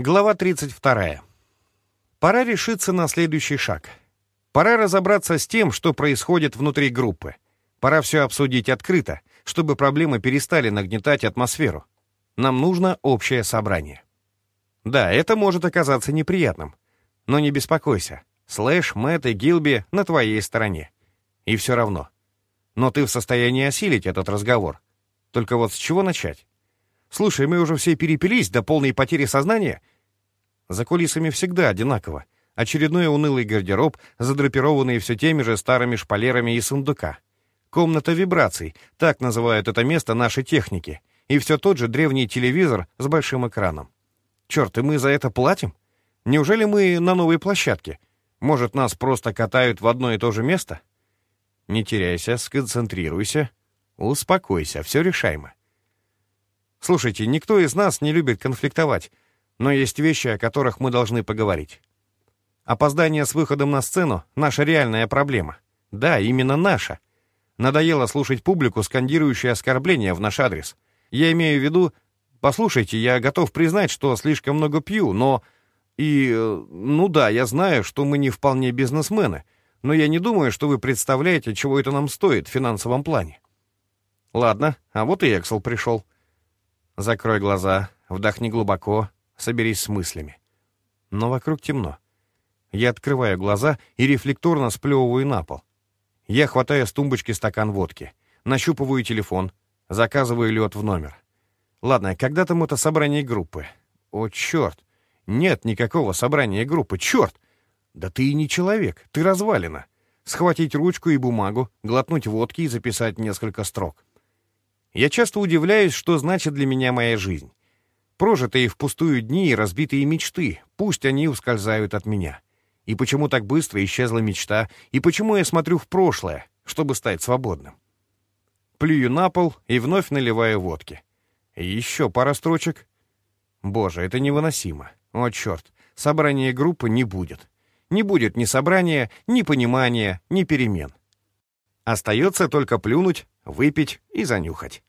Глава 32. Пора решиться на следующий шаг. Пора разобраться с тем, что происходит внутри группы. Пора все обсудить открыто, чтобы проблемы перестали нагнетать атмосферу. Нам нужно общее собрание. Да, это может оказаться неприятным. Но не беспокойся. Слэш, Мэтт и Гилби на твоей стороне. И все равно. Но ты в состоянии осилить этот разговор. Только вот с чего начать? Слушай, мы уже все перепились до полной потери сознания. За кулисами всегда одинаково. Очередной унылый гардероб, задрапированный все теми же старыми шпалерами и сундука. Комната вибраций, так называют это место наши техники. И все тот же древний телевизор с большим экраном. Черт, и мы за это платим? Неужели мы на новой площадке? Может, нас просто катают в одно и то же место? Не теряйся, сконцентрируйся. Успокойся, все решаемо. Слушайте, никто из нас не любит конфликтовать, но есть вещи, о которых мы должны поговорить. Опоздание с выходом на сцену — наша реальная проблема. Да, именно наша. Надоело слушать публику, скандирующую оскорбления в наш адрес. Я имею в виду, послушайте, я готов признать, что слишком много пью, но... И, э, ну да, я знаю, что мы не вполне бизнесмены, но я не думаю, что вы представляете, чего это нам стоит в финансовом плане. Ладно, а вот и Эксел пришел. Закрой глаза, вдохни глубоко, соберись с мыслями. Но вокруг темно. Я открываю глаза и рефлекторно сплевываю на пол. Я хватаю с тумбочки стакан водки, нащупываю телефон, заказываю лед в номер. Ладно, когда там это собрание группы? О, черт! Нет никакого собрания группы, черт! Да ты и не человек, ты развалина. Схватить ручку и бумагу, глотнуть водки и записать несколько строк. Я часто удивляюсь, что значит для меня моя жизнь. Прожитые впустую дни и разбитые мечты, пусть они ускользают от меня. И почему так быстро исчезла мечта, и почему я смотрю в прошлое, чтобы стать свободным. Плюю на пол и вновь наливаю водки. Еще пара строчек. Боже, это невыносимо. О, черт, собрания группы не будет. Не будет ни собрания, ни понимания, ни перемен. Остается только плюнуть, выпить и занюхать.